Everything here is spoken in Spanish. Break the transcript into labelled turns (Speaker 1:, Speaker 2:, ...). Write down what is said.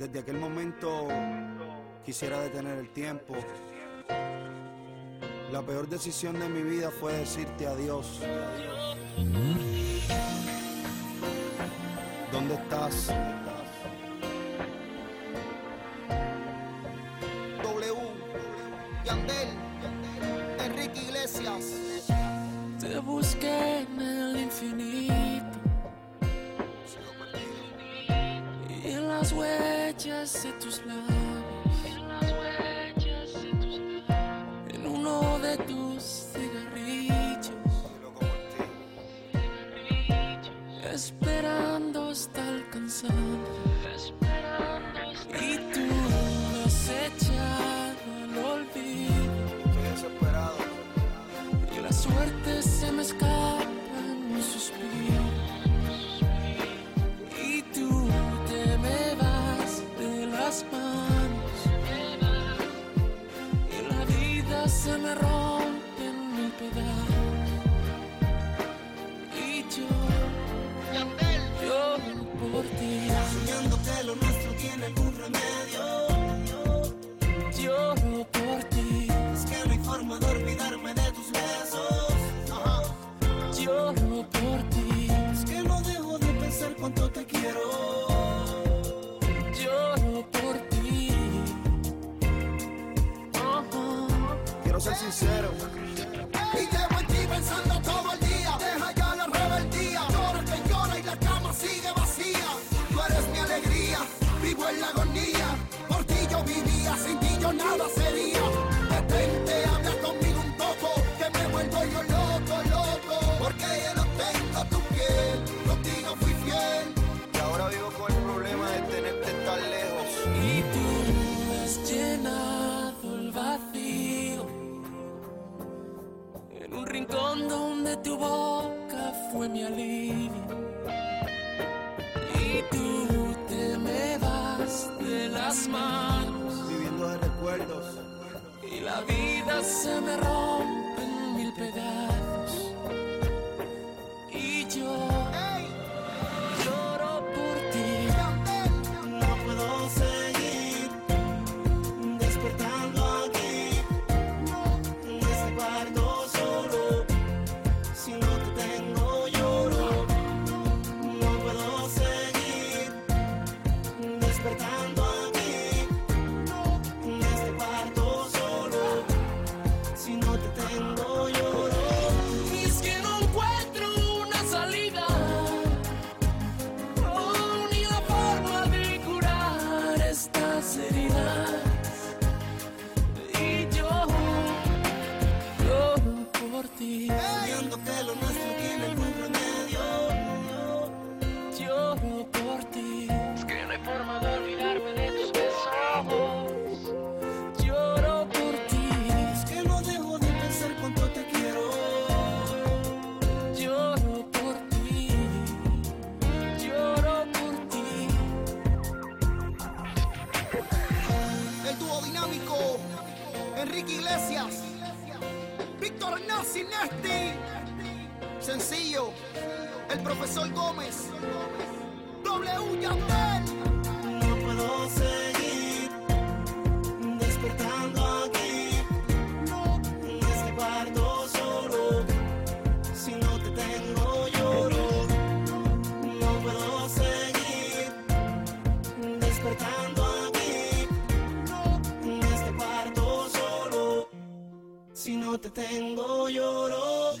Speaker 1: Desde aquel momento quisiera detener el tiempo. La peor decisión de mi vida fue decirte adiós. ¿Dónde estás?
Speaker 2: W, Yandel, Enrique Iglesias.
Speaker 3: Te busqué en el infinito y en las huellas de tus labios, en uno de tus cigarrillos, esperando se me rompe en mil pedazos. Y yo
Speaker 2: Yandel,
Speaker 3: lloro por ti.
Speaker 2: soñando que lo nuestro tiene algún remedio.
Speaker 3: Lloro por ti.
Speaker 2: Es que no hay forma de olvidarme de tus besos. Ajá.
Speaker 3: Lloro por ti.
Speaker 2: Es que no dejo de pensar cuánto te quiero.
Speaker 3: Ajá.
Speaker 1: Quiero ser sincero.
Speaker 3: Boca fue mi alivio. Y tú te me vas de las manos
Speaker 1: Viviendo de recuerdos.
Speaker 3: y la vida se me rompe en mil pedazos.
Speaker 2: Víctor Nazi Nesti. Sencillo, el profesor Gómez. W Yandel. No te tengo lloro.